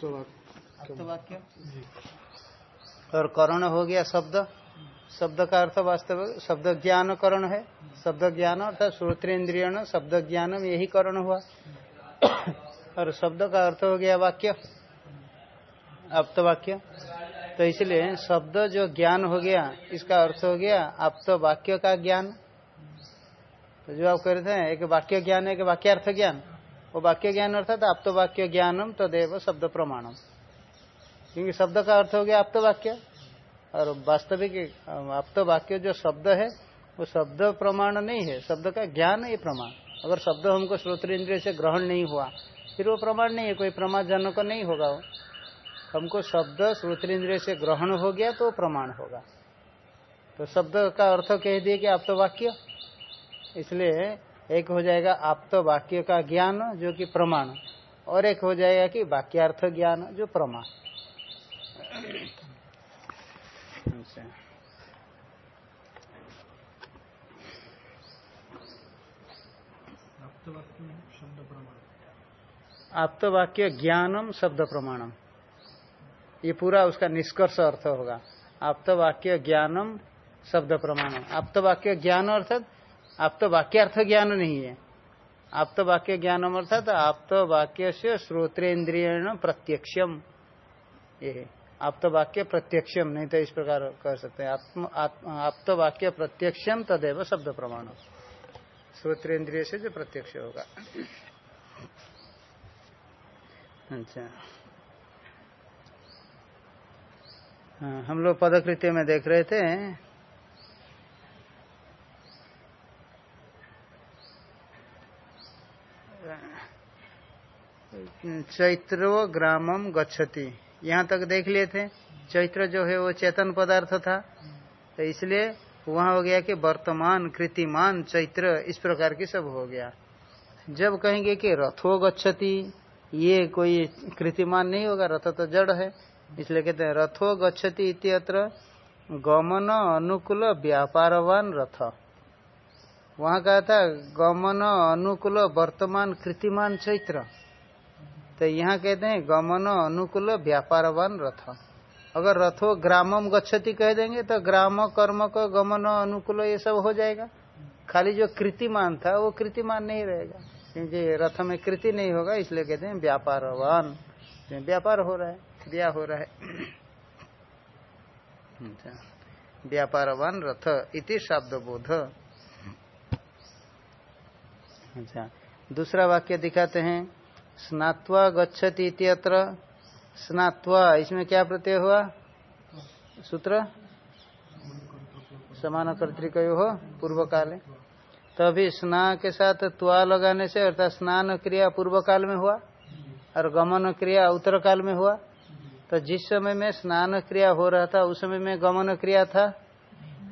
वाक्य और करण हो गया शब्द। शब्द का अर्थ वास्तव शब्द ज्ञान करण है। शब्द ज्ञान अर्थात श्रोत्रेन्द्रिय शब्द ज्ञान यही करण हुआ। और शब्द का अर्थ हो गया वाक्य। आप्त वाक्य तो इसलिए शब्द जो ज्ञान हो गया इसका अर्थ हो गया आप्त वाक्य का ज्ञान। तो जो आप कह रहे थे एक वाक्य ज्ञान है एक वाक्यार्थ ज्ञान। वो वाक्य ज्ञान अर्थात आप तो वाक्य ज्ञानम तदेव शब्द प्रमाणम। क्योंकि शब्द का अर्थ हो गया आप तो वाक्य और वास्तविक आप तो वाक्य जो शब्द है, वो शब्द प्रमाण नहीं है। शब्द का ज्ञान ही प्रमाण। अगर शब्द हमको श्रोत इंद्रिय से ग्रहण नहीं हुआ, फिर वो प्रमाण नहीं है। कोई प्रमाणजनक नहीं होगा वो। हमको शब्द श्रोत इंद्रिय से ग्रहण हो गया तो प्रमाण होगा। तो शब्द का अर्थ कह दिए कि आप तो वाक्य इसलिए एक हो जाएगा आप तो वाक्य का ज्ञान जो कि प्रमाण। और एक हो जाएगा कि वाक्यार्थ ज्ञान जो प्रमाण। से आप तो वाक्य ज्ञानम शब्द प्रमाणम। ये पूरा उसका निष्कर्ष अर्थ होगा। आप तो वाक्य ज्ञानम शब्द प्रमाणम। आप तो वाक्य ज्ञान अर्थात आप तो वाक्यार्थ ज्ञान नहीं है। आप तो वाक्य ज्ञान अर्थात आप तो वाक्य से श्रोत्रेन्द्रिय प्रत्यक्षम। ये आप तो वाक्य प्रत्यक्षम नहीं तो इस प्रकार कर सकते हैं। आप तो वाक्य प्रत्यक्षम तदेव शब्द प्रमाण श्रोत्रेन्द्रिय से जो प्रत्यक्ष होगा। अच्छा। हाँ, हम लोग पदकृत्य में देख रहे थे। चैत्रो ग्रामम गच्छति। यहाँ तक देख लिए थे। चैत्र जो है वो चेतन पदार्थ था। तो इसलिए वहाँ हो गया कि वर्तमान, कृतिमान, चैत्र, इस प्रकार की सब हो गया। जब कहेंगे कि रथो गच्छति, ये कोई कृतिमान नहीं होगा, रथ तो जड़ है। इसलिए कहते हैं, रथो गच्छति इत्यत्र गमन अनुकूल व्यापारवान रथ। वहाँ कहा था, गमन अनुकूल वर्तमान, कृतिमान, चैत्र। तो यहाँ कहते हैं, गमन अनुकूल व्यापारवान रथ। अगर रथो ग्रामम गच्छति कह देंगे तो ग्राम, कर्म को गमन अनुकूल ये सब हो जाएगा। खाली जो कृतिमान था, वो कृतिमान नहीं रहेगा। क्योंकि रथ में कृति नहीं होगा, इसलिए कहते हैं व्यापारवान। व्यापार हो रहा है, ब्याह हो रहा है। अच्छा। व्यापारवान रथ, इति शब्द बोध अच्छा। दूसरा वाक्य दिखाते हैं स्नात्वा गच्छति इत्यत्र। स्नात्वा, इसमें क्या प्रत्यय हुआ? सूत्र? समान कर्तिक हो पूर्व काल तो अभी स्ना के साथ त्वा लगाने से, अर्थात स्नान क्रिया पूर्व काल में हुआ, और गमन क्रिया उत्तर काल में हुआ। तो जिस समय में स्नान क्रिया हो रहा था, उस समय में गमन क्रिया था?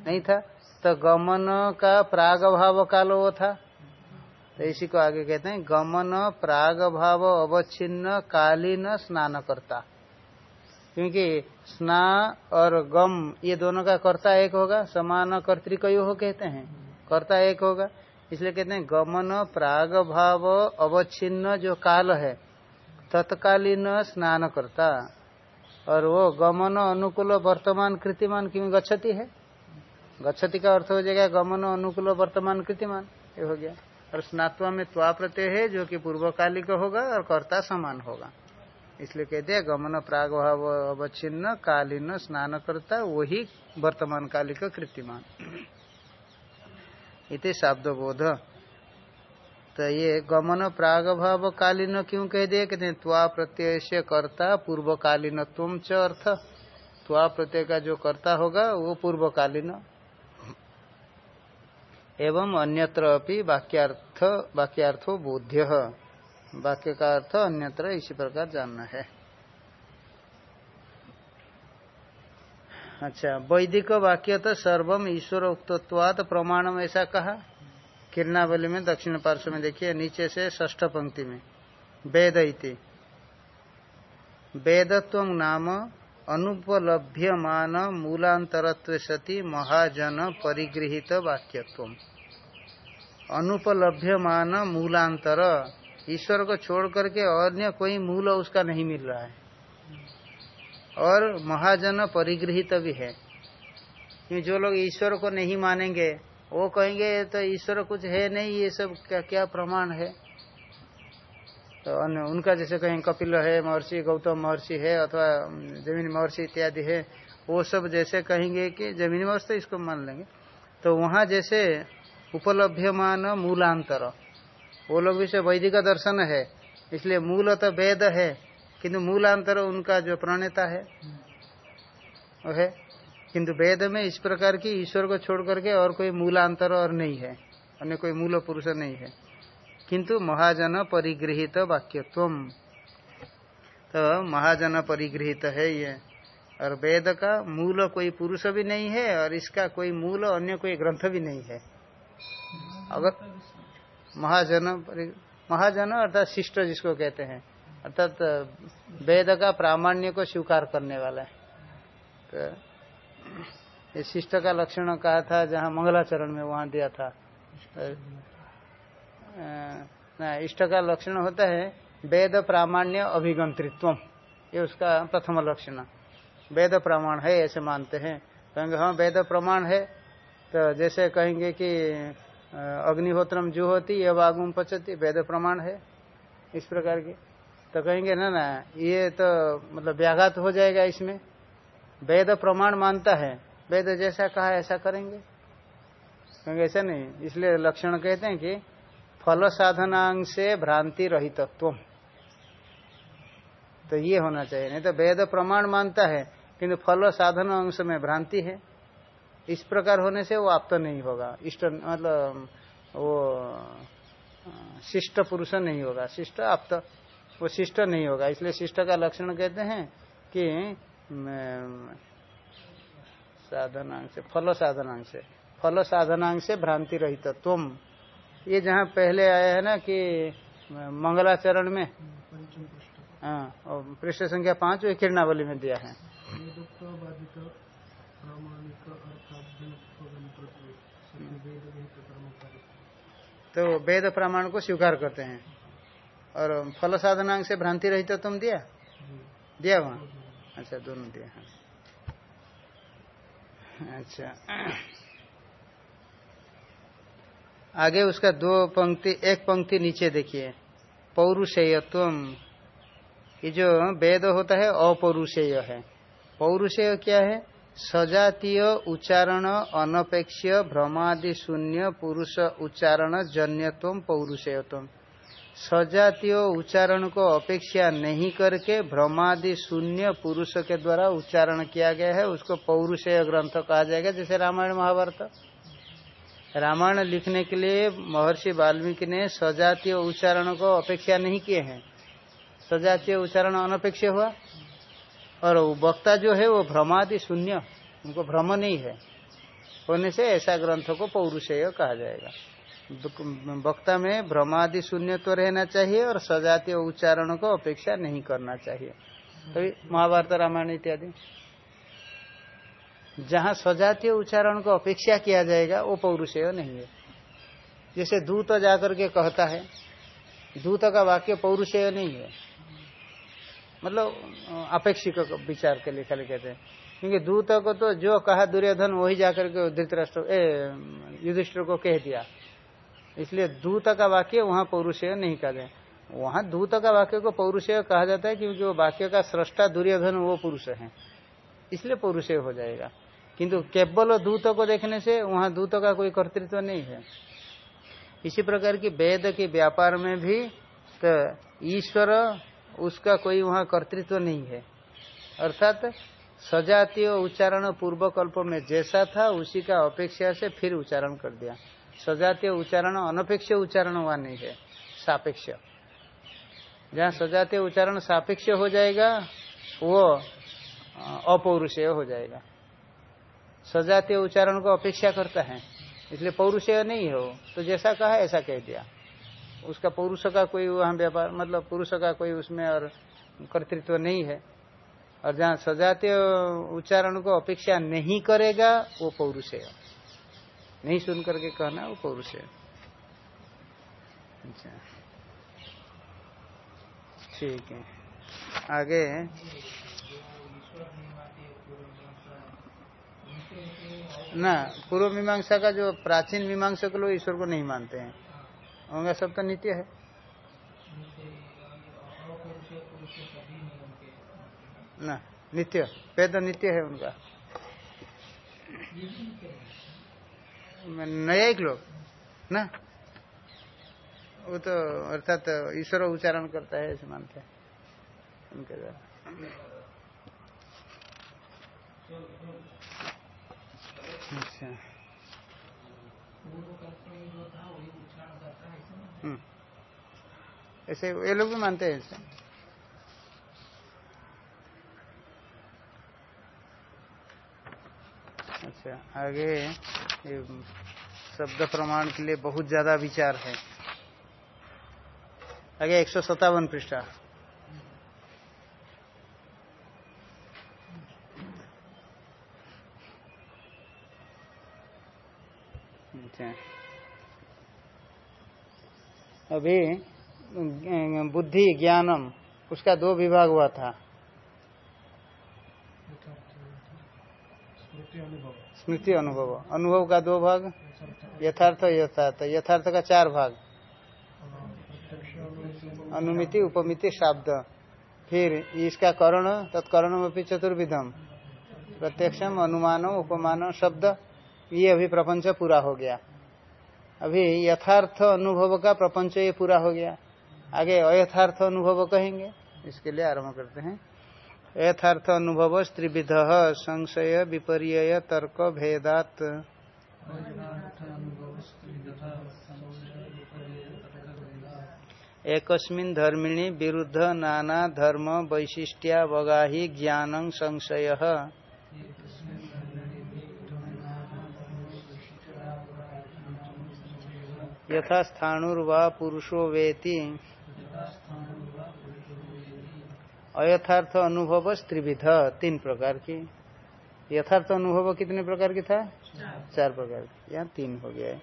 नहीं था। तो गमन का प्राग भाव काल वो था। तो इसी को आगे कहते हैं, गमन प्राग भाव अवच्छिन्न, कालीन स्नान करता क्योंकि स्ना और गम, ये दोनों का कर्ता एक होगा, समान कर्तिकयु हो कहते हैं। कर्ता एक होगा, इसलिए कहते हैं, गमन प्राग भाव अवच्छिन्न, जो काल है, तत्कालीन स्नान करता और वो गमन अनुकूल वर्तमान कृतिमान क्यों गच्छति है? गच्छति का अर्थ हो जाएगा, गमन अनुकूल वर्तमान कृतिमान, ये हो गया। और स्नात्वा में त्वा प्रत्यय है, जो कि पूर्वकालिक होगा और कर्ता समान होगा। इसलिए कहते हैं, गमन प्राग भाव अवच्छिन्न, कालीन स्नान करता वही वर्तमान कालिक कृतिमान। इति शाब्द बोध तो ये गमन प्राग भाव कालीन क्यों कह दिए? कहते हैं, त्वा प्रत्यय से कर्ता पूर्वकालीन तुम च अर्थ। त्वा प्रत्यय का जो कर्ता होगा, वो पूर्वकालीन। एवं अन्यत्र अपनी वाक्यार्थ, वाक्यार्थो बोध्य। वाक्य का अर्थ अन्यत्र इसी प्रकार जानना है। अच्छा वैदिक वाक्य तो सर्वम ईश्वर उक्तत्वात प्रमाणम ऐसा कहा? किरणावली में, दक्षिण पार्श्व में देखिए, नीचे से ष्ठ पंक्ति में, वेद इति। वेदत्व नाम अनुपलभ्यमान मूलांतरत्व सती महाजन परिगृहित वाक्यत्व अनुपलभ्यमान मूलांतर, ईश्वर को छोड़ करके अन्य कोई मूल उसका नहीं मिल रहा है। और महाजन परिगृहित भी है। क्योंकि जो लोग ईश्वर को नहीं मानेंगे, वो कहेंगे तो ईश्वर कुछ है नहीं, ये सब क्या क्या प्रमाण है? तो अन्य उनका जैसे कहीं कपिल है, महर्षि गौतम महर्षि है, अथवा ज़मीन महर्षि इत्यादि है, वो सब जैसे कहेंगे कि ज़मीन महर्षि तो इसको मान लेंगे। तो वहाँ जैसे उपलभ्यमान मूलांतर। वो लोग भी से वैदिक दर्शन है, इसलिए मूल तो वेद है, किंतु मूलांतर उनका जो प्रणेता है, वो है। किंतु वेद में इस प्रकार की ईश्वर को छोड़ करके और कोई मूलांतर और नहीं है, अन्य कोई मूल पुरुष नहीं है। किंतु महाजन परिगृहित वाक्यत्व तो महाजन परिगृहित है ये। और वेद का मूल कोई पुरुष भी नहीं है और इसका कोई मूल अन्य कोई ग्रंथ भी नहीं है। अगर महाजन महाजन अर्थात शिष्ट जिसको कहते हैं, अर्थात वेद का प्रामाण्य को स्वीकार करने वाला है। तो ये शिष्ट का लक्षण कहा था, जहाँ मंगलाचरण में वहाँ दिया था। ना, इष्ट का लक्षण होता है वेद प्रामाण्य अभिगंत्रित्व ये उसका प्रथम लक्षण। वेद प्रमाण है, ऐसे मानते हैं। कहेंगे हाँ वेद प्रमाण है। तो जैसे कहेंगे कि अग्निहोत्रम जो होती है आगुम पचती, वेद प्रमाण है इस प्रकार की। तो कहेंगे, ना ना, ये तो मतलब व्याघात हो जाएगा इसमें। वेद प्रमाण मानता है। वेद जैसा कहा, ऐसा करेंगे। कहेंगे, ऐसा नहीं। इसलिए लक्षण कहते हैं कि फल साधनांग से भ्रांति रहितत्व तो ये होना चाहिए। नहीं तो वेद प्रमाण मानता है, किंतु फल साधन अंश में भ्रांति है। इस प्रकार होने से वो आप तो नहीं होगा। इष्ट मतलब वो शिष्ट पुरुष नहीं होगा। शिष्ट आप तो वो शिष्ट नहीं होगा। इसलिए शिष्ट का लक्षण कहते हैं कि साधनांग से फल साधनांग से फल साधनांग से भ्रांति रहित तुम ये जहाँ पहले आया है ना कि मंगलाचरण में। हाँ पृष्ठ संख्या पाँच वो किरणावली में दिया है। तो वेद प्रमाण को स्वीकार करते हैं। और फल साधनांग से भ्रांति रही तो तुम दिया? दिया वहाँ? अच्छा दोनों दिया हाँ। अच्छा। आगे उसका दो पंक्ति, एक पंक्ति नीचे देखिए। पौरुषेयत्व। ये जो वेद होता है, अपौरुषेय है। पौरुषेय क्या है? सजातीय उच्चारण अनपेक्ष भ्रमादि शून्य, पुरुष उच्चारण, जन्यत्व, पौरुषेयत्व। सजातीय उच्चारण को अपेक्षा नहीं करके भ्रमादि शून्य, पुरुष के द्वारा उच्चारण किया गया है, उसको पौरुषेय ग्रंथ कहा जाएगा, जैसे रामायण महाभारत। रामायण लिखने के लिए महर्षि वाल्मीकि ने सजातीय उच्चारण को अपेक्षा नहीं किए हैं। सजातीय उच्चारण अनपेक्ष हुआ। और वक्ता जो है, वो भ्रमादि शून्य। उनको भ्रम नहीं है। होने से ऐसा ग्रंथ को पौरुषेय कहा जाएगा। वक्ता में भ्रमादि शून्य तो रहना चाहिए और सजातीय उच्चारण को अपेक्षा नहीं करना चाहिए। तो महाभारत रामायण इत्यादि। जहाँ सजातीय उच्चारण को अपेक्षा किया जाएगा, वो पौरुषेय नहीं है। जैसे दूत जाकर के कहता है, दूत का वाक्य पौरुषेय नहीं है। मतलब अपेक्षिक विचार के लिए खाली कहते हैं। क्योंकि दूत को तो जो कहा दुर्योधन, वही जाकर के धृतराष्ट्र युधिष्ठिर को कह दिया। इसलिए दूत का वाक्य वहाँ पौरुषेय नहीं कहते वहाँ दूत का वाक्य को पौरुषेय कहा जाता है, क्योंकि वो वाक्य का सृष्टा दुर्योधन, वो पुरुष है। इसलिए पौरुषेय हो जाएगा। किंतु केवल दूत को देखने से वहाँ दूत का कोई कर्तृत्व नहीं है। इसी प्रकार की वेद के व्यापार में भी तो ईश्वर, उसका कोई वहाँ कर्तृत्व नहीं है। अर्थात सजातीय उच्चारण पूर्व कल्प में जैसा था, उसी का अपेक्षा से फिर उच्चारण कर दिया। सजातीय उच्चारण, अनपेक्ष उच्चारण हुआ नहीं है, सापेक्ष। जहाँ सजातीय उच्चारण सापेक्ष हो जाएगा, वो अपौरुषेय हो जाएगा। सजातीय उच्चारण को अपेक्षा करता है, इसलिए पौरुषेय नहीं हो। तो जैसा कहा, ऐसा कह दिया। उसका पुरुष का कोई वहाँ व्यापार मतलब पुरुष का कोई उसमें और कर्तृत्व नहीं है। और जहाँ सजातीय उच्चारण को अपेक्षा नहीं करेगा, वो पौरुष नहीं सुन करके कहना, वो पौरुष अच्छा। ठीक है। आगे। ना, पूर्व मीमांसा का जो प्राचीन मीमांसा के लोग ईश्वर को नहीं मानते हैं। उनका सब तो नित्य है। ना, नित्य, वेद नित्य है उनका। नया एक लोग, ना? वो तो अर्थात तो ईश्वर उच्चारण करता है, ऐसे मानते हैं उनके द्वारा। अच्छा। हम्म। ऐसे ये लोग भी मानते हैं ऐसे। अच्छा आगे शब्द प्रमाण के लिए बहुत ज़्यादा विचार है। आगे एक सौ सत्तावन पृष्ठा। अच्छा। अभी बुद्धि, ज्ञानम, उसका दो विभाग हुआ था। स्मृति अनुभव। अनुभव का दो भाग, यथार्थ यथार्थ। यथार्थ का चार भाग। अनुमिति, उपमिति, शब्द। फिर इसका करण तत्करण में चतुर्विधम। प्रत्यक्षम अनुमान उपमान शब्द। ये अभी प्रपंच पूरा हो गया। अभी यथार्थ अनुभव का प्रपंच ये पूरा हो गया। आगे अयथार्थ अनुभव कहेंगे, इसके लिए आरंभ करते हैं। यथार्थ अनुभव स्त्रिविध, संशय विपर्य तर्क, भेदात। एकस्मिन धर्मिणी विरुद्ध नाना धर्म वैशिष्ट्यावगाही ज्ञान संशय। यथा स्थाणुर्वा पुरुषो वेति। अयथार्थ अनुभव त्रिविध तीन प्रकार की। यथार्थ अनुभव कितने प्रकार की था? चार प्रकार की। यहाँ तीन हो गया है।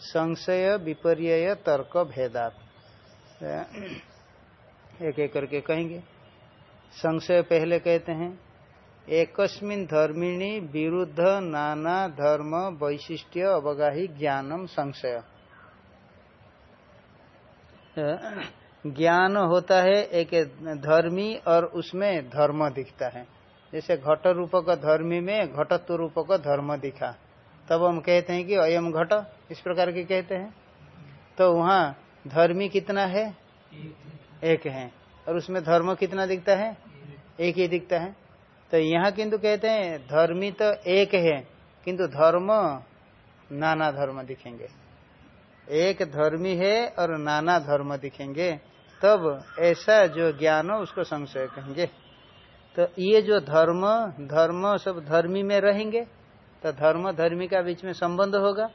संशय विपर्य तर्क, भेदात। एक एक करके कहेंगे। संशय पहले कहते हैं। एकस्मिन धर्मिणी विरुद्ध नाना धर्म वैशिष्ट्य अवगाही ज्ञानम संशय। ज्ञान होता है, एक धर्मी और उसमें धर्म दिखता है। जैसे घट रूप का धर्मी में घटत्व रूप का धर्म दिखा। तब हम कहते हैं कि अयम घट, इस प्रकार के कहते हैं। तो वहाँ धर्मी कितना है? एक है। और उसमें धर्म कितना दिखता है? एक ही दिखता है। तो यहाँ किंतु कहते हैं, धर्मी तो एक है, किंतु धर्म, नाना धर्म दिखेंगे। एक धर्मी है और नाना धर्म दिखेंगे, तब ऐसा जो ज्ञान हो उसको संशय कहेंगे। तो ये जो धर्म धर्म सब धर्मी में रहेंगे तो धर्म धर्मी का बीच में संबंध होगा।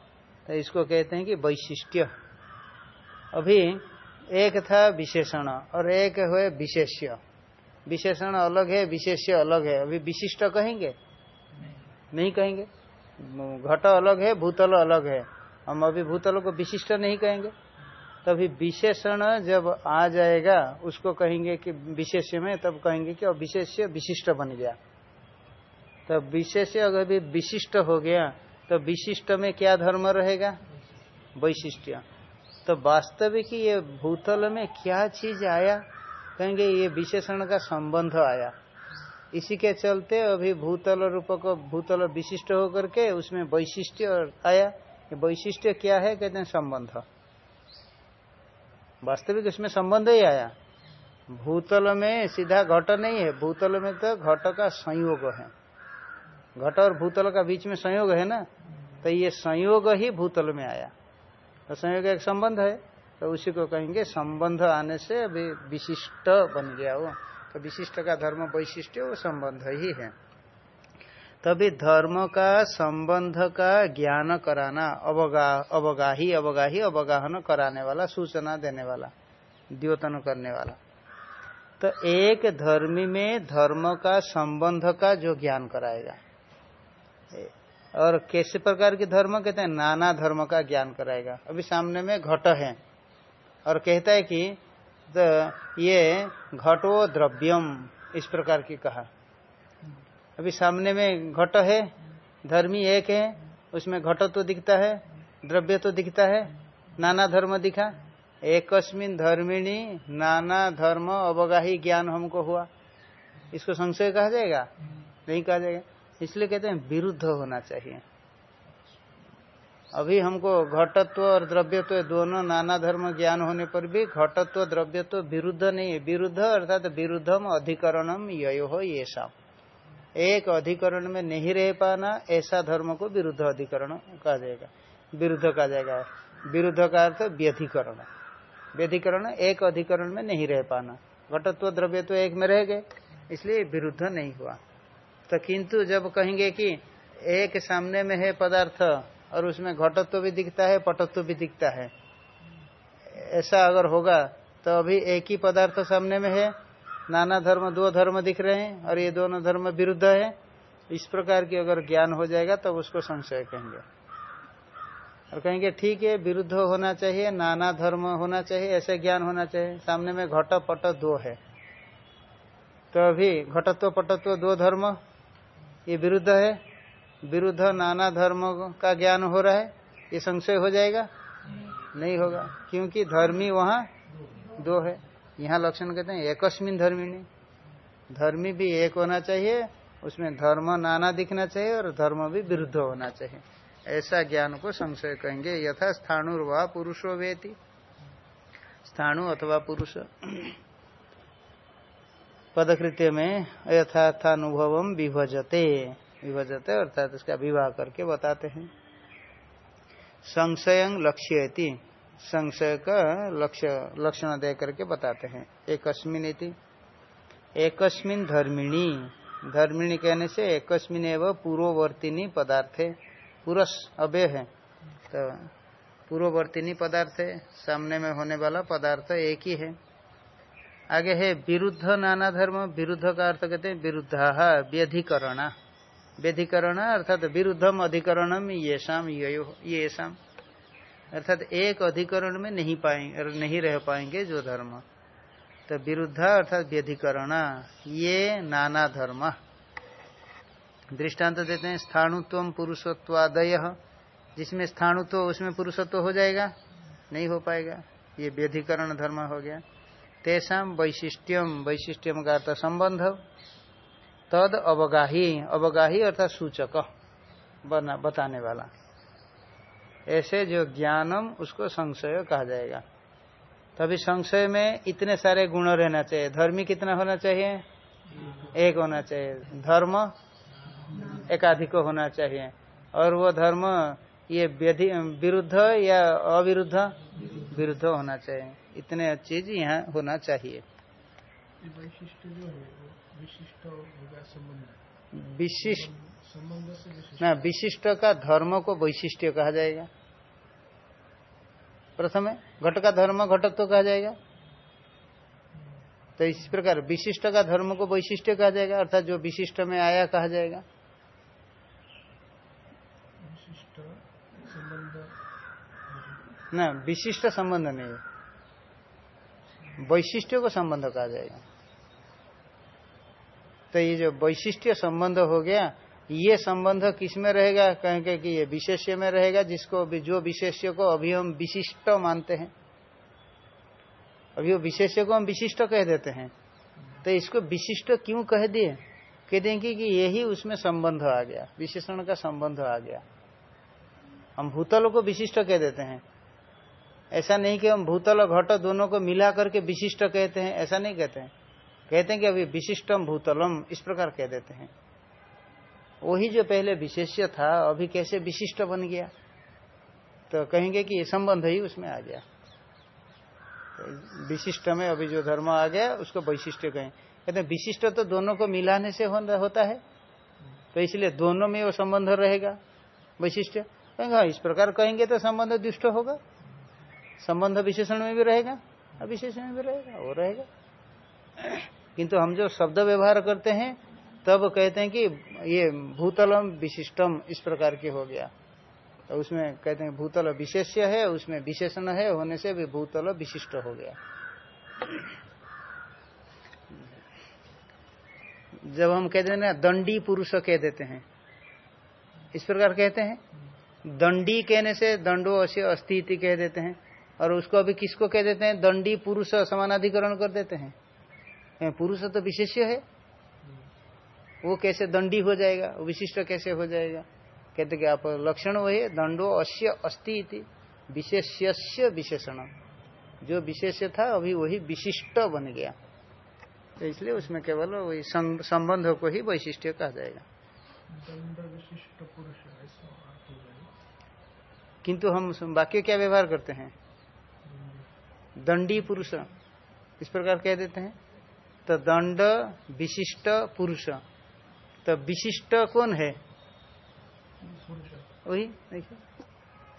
तो इसको कहते हैं कि वैशिष्ट्य। अभी एक था विशेषण और एक हुए विशेष्य। विशेषण अलग है, विशेष्य अलग है। अभी विशिष्ट कहेंगे? नहीं कहेंगे। घट अलग है, भूतल अलग है। हम अभी भूतल को विशिष्ट नहीं कहेंगे। तभी विशेषण जब आ जाएगा, उसको कहेंगे कि विशेष्य में, तब कहेंगे कि विशेष्य विशिष्ट बन गया। तो विशेष्य अगर भी विशिष्ट हो गया तो विशिष्ट में क्या धर्म रहेगा? वैशिष्ट्य। तो वास्तविक ये भूतल में क्या चीज़ आया? कहेंगे ये विशेषण का संबंध आया। इसी के चलते अभी भूतल रूप को भूतल विशिष्ट होकर के उसमें वैशिष्ट्य आया। वैशिष्ट्य क्या है? कहते हैं संबंध। वास्तविक इसमें संबंध ही आया। भूतल में सीधा घट नहीं है। भूतल में तो घट का संयोग है। घट और भूतल का बीच में संयोग है ना? तो ये संयोग ही भूतल में आया। तो संयोग एक संबंध है। तो उसी को कहेंगे संबंध आने से अभी विशिष्ट बन गया वो। तो विशिष्ट का धर्म वैशिष्ट वो संबंध ही है। तभी धर्म का संबंध का ज्ञान कराना, अवगा, अवगाही अवगाही, अवगाहन कराने वाला, सूचना देने वाला, द्योतन करने वाला। तो एक धर्मी में धर्म का संबंध का जो ज्ञान कराएगा। और कैसे प्रकार के धर्म कहते हैं? नाना धर्म का ज्ञान कराएगा। अभी सामने में घट है। और कहता है कि तो ये घटो द्रव्यम, इस प्रकार की कहा। अभी सामने में घट है, धर्मी एक है, उसमें घट तो दिखता है, द्रव्य तो दिखता है, नाना धर्म दिखा। एकस्मिन धर्मिणी नाना धर्म अवगाही ज्ञान हमको हुआ। इसको संशय कहा जाएगा? नहीं कहा जाएगा। इसलिए कहते हैं विरुद्ध होना चाहिए। अभी हमको घटत्व और द्रव्यत्व दोनों नाना धर्म ज्ञान होने पर भी घटत्व, द्रव्यत्व विरुद्ध नहीं है। विरुद्ध अर्थात विरुद्धम, अधिकरणम यो ये एक अधिकरण में नहीं रह पाना, ऐसा धर्म को विरुद्ध अधिकरण कहा जाएगा। विरुद्ध कहा जाएगा। विरुद्ध का अर्थ व्यधिकरण। व्यधिकरण एक अधिकरण में नहीं रह पाना। घटत्व द्रव्य तो एक में रह गए, इसलिए विरुद्ध नहीं हुआ। तो किंतु जब कहेंगे कि एक सामने में है पदार्थ और उसमें घटत्व भी दिखता है, पटत्व भी दिखता है, ऐसा अगर होगा तो अभी एक ही पदार्थ सामने में है नाना धर्म, दो धर्म दिख रहे हैं और ये दोनों धर्म विरुद्ध है। इस प्रकार की अगर ज्ञान हो जाएगा, तब तो उसको संशय कहेंगे। और कहेंगे, ठीक है, विरुद्ध होना चाहिए, नाना धर्म होना चाहिए, ऐसे ज्ञान होना चाहिए। सामने में घट पट दो है। तो अभी घटत्व पटत्व दो धर्म, ये विरुद्ध है। विरुद्ध नाना धर्म का ज्ञान हो रहा है, ये संशय हो जाएगा? नहीं होगा, क्योंकि धर्मी वहाँ दो है। यहाँ लक्षण कहते हैं, एकस्मिन धर्मिनी धर्मी भी एक होना चाहिए, उसमें धर्म नाना दिखना चाहिए और धर्म भी विरुद्ध होना चाहिए। ऐसा ज्ञान को संशय कहेंगे। यथा स्थाणुर्वा पुरुषो वेति। स्थाणु अथवा पुरुष। पदकृत्य में यथार्थानुभव विभजते। विभजते अर्थात उसका विवाह करके बताते हैं। संशय लक्ष्य संशय का लक्ष्य, लक्षण दे करके बताते हैं। एकस्मिन एकस्मिन धर्मिणी। धर्मिणी कहने से एकस्मिन एवं पूर्ववर्तिनी पदार्थ। पुरस अव्य है तो पूर्ववर्तिनी पदार्थ, सामने में होने वाला पदार्थ एक ही है। आगे है विरुद्ध नाना धर्म, विरुद्ध का अर्थ कहते हैं विरुद्ध, व्यधिकरण। व्यधिकरण अर्थात विरुद्धम, अधिकरणम ये शाम ये शाम अर्थात एक अधिकरण में नहीं पाएँगे नहीं रह पाएँगे जो धर्म। तो विरुद्ध अर्थात व्यधिकरण, ये नाना धर्म। दृष्टांत देते हैं, स्थाणुत्व पुरुषत्वादय। जिसमें स्थाणुत्व, उसमें पुरुषत्व हो जाएगा? नहीं हो पाएगा। ये व्यधिकरण धर्म हो गया। तेषा वैशिष्ट्यम वैशिष्ट्यम का अर्थ संबंध। तद अवगाही अवगाही अर्थात सूचक। बना, बताने वाला। ऐसे जो ज्ञानम उसको संशय कहा जाएगा। तभी संशय में इतने सारे गुण रहना चाहिए। धर्मी कितना होना चाहिए? एक होना चाहिए। धर्म एकाधिक होना चाहिए। और वो धर्म ये विरुद्ध या अविरुद्ध? विरुद्ध होना चाहिए। इतने चीज़ यहाँ होना चाहिए। वैशिष्ट जो है विशिष्ट विशिष्ट। ना विशिष्ट का धर्म को वैशिष्ट कहा जाएगा। प्रथम है। घट का धर्म घटक तो कहा जाएगा। तो इस प्रकार विशिष्ट का धर्म को वैशिष्ट कहा जाएगा अर्थात जो विशिष्ट में आया कहा जाएगा। ना विशिष्ट संबंध नहीं वैशिष्ट को संबंध कहा जाएगा। तो ये जो वैशिष्ट संबंध हो गया ये संबंध किसमें रहेगा? कहेंगे कि ये विशेष्य में रहेगा, जिसको जो विशेष्य को अभी हम विशिष्ट मानते हैं। अभी वो विशेष्य को हम विशिष्ट कह देते हैं। तो इसको विशिष्ट क्यों कह दिए? कह देंगे कि यही उसमें संबंध आ गया, विशेषण का संबंध आ गया। हम भूतल को विशिष्ट कह देते हैं। ऐसा नहीं कि हम भूतल और घट दोनों को मिला करके विशिष्ट कहते हैं, ऐसा नहीं कहते हैं। कहते हैं कि अभी विशिष्टम भूतलम, इस प्रकार कह देते हैं। वही जो पहले विशेष्य था अभी कैसे विशिष्ट बन गया? तो कहेंगे कि ये संबंध ही उसमें आ गया। तो विशिष्ट में अभी जो धर्म आ गया उसको वैशिष्ट कहें। कहते विशिष्ट तो दोनों को मिलाने से होता है। तो इसलिए दोनों में वो संबंध रहेगा वैशिष्ट। कहेंगे हाँ, इस प्रकार कहेंगे तो संबंध दुष्ट होगा। संबंध विशेषण में भी रहेगा अविशेषण में भी रहेगा वो रहेगा। किंतु हम जो शब्द व्यवहार करते हैं तब कहते हैं कि ये भूतलम विशिष्टम इस प्रकार के हो गया। तो उसमें कहते हैं भूतल विशेष्य है, उसमें विशेषण है, होने से भी भूतल विशिष्ट हो गया। जब हम कहते हैं ना, दंडी पुरुष कह देते हैं, इस प्रकार कहते हैं। दंडी कहने से दंडो अश्य अस्थिति कह देते हैं, और उसको अभी किसको कह देते हैं? दंडी पुरुष समानाधिकरण कर देते हैं। पुरुष तो विशेष्य है। वो कैसे दंडी हो जाएगा? विशिष्ट कैसे हो जाएगा? कहते कि आप लक्षण वही दंडो अश्य अस्ति विशेष्य विशेषण जो विशेष था अभी वही विशिष्ट बन गया। तो इसलिए उसमें केवल वही संबंध को ही वैशिष्ट कहा जाएगा। किंतु हम वाक्य क्या व्यवहार करते हैं? दंडी। पुरुष। इस प्रकार कह देते हैं? तो दंड विशिष्ट पुरुष। तो विशिष्ट कौन है? वही देखिए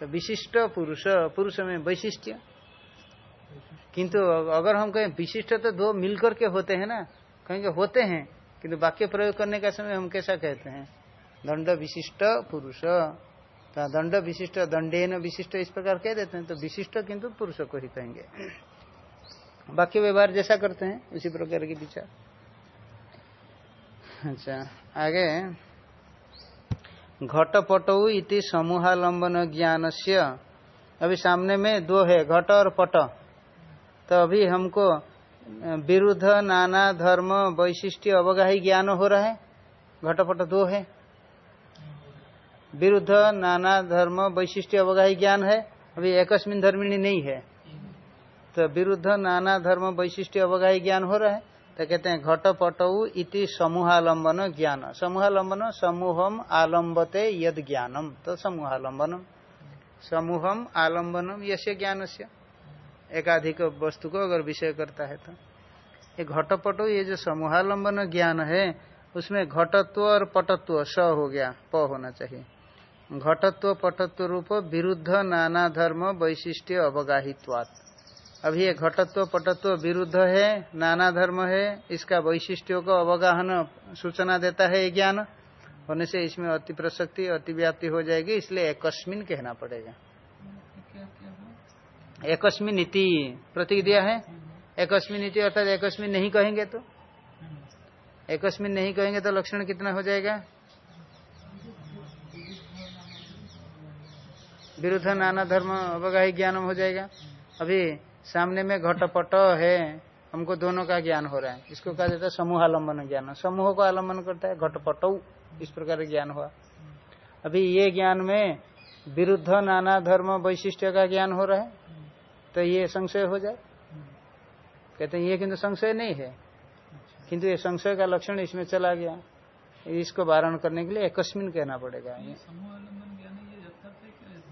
तो विशिष्ट पुरुष पुरुष में वैशिष्ट्य। किंतु अगर हम कहें विशिष्ट तो दो मिलकर के होते हैं ना कहेंगे होते हैं किंतु वाक्य प्रयोग करने का समय हम कैसा कहते हैं? दंड विशिष्ट पुरुष। तो दंड विशिष्ट दंडे न विशिष्ट इस प्रकार कह देते हैं तो विशिष्ट किंतु पुरुष को ही कहेंगे। वाक्य व्यवहार जैसा करते हैं उसी प्रकार के विचार। अच्छा आगे। घटपटौ इति समूहालंबन ज्ञान से अभी सामने में दो है, घट और पट। तो अभी हमको विरुद्ध, नाना, धर्म वैशिष्ट अवगाही ज्ञान हो रहा है। घटपट दो है। विरुद्ध, नाना, धर्म वैशिष्ट अवगाही ज्ञान है। अभी एकस्मिन धर्मिणी नहीं है। तो विरुद्ध, नाना, धर्म वैशिष्ट अवगाही ज्ञान हो रहा है। तो कहते हैं घट पटऊ इति समूहालंबन ज्ञान। समूहालंबन समूहम आलम्बते यद ज्ञानम। तो समूहालंबनम समूहम आलम्बनम यश ज्ञान से एकाधिक वस्तु को अगर विषय करता है तो। ये घटपटो, ये जो समूहालंबन ज्ञान है, उसमें घटत्व और पटत्व स हो गया, प होना चाहिए। घटत्व, पटत्व रूप, विरुद्ध नाना धर्म, वैशिष्ट्य, अवगाहित्वात्। अभी ये घटत्व, पटत्व विरुद्ध है, नाना धर्म है, इसका वैशिष्ट्यों को अवगाहन, सूचना देता है ज्ञान। होने से इसमें अति प्रसक्ति अति व्याप्ति हो जाएगी, इसलिए एकस्मिन कहना पड़ेगा। एकस्मिन नीति प्रतीक दिया है। एकस्मिन नीति अर्थात एकस्मिन नहीं कहेंगे तो। एकस्मिन नहीं कहेंगे तो लक्षण कितना हो जाएगा? विरुद्ध नाना धर्म, अवगाही ज्ञानम हो जाएगा। अभी सामने में घटपट है हमको दोनों का ज्ञान हो रहा है। इसको कहा जाता है समूह आलंबन ज्ञान। समूह को आलंबन करता है घटपट इस प्रकार ज्ञान हुआ। अभी ये ज्ञान में विरुद्ध नाना धर्म वैशिष्ट का ज्ञान हो रहा है तो ये संशय हो जाए। कहते हैं ये किंतु संशय नहीं है। किंतु ये संशय का लक्षण इसमें चला गया। इसको वारण करने के लिए एकस्मिन कहना पड़ेगा।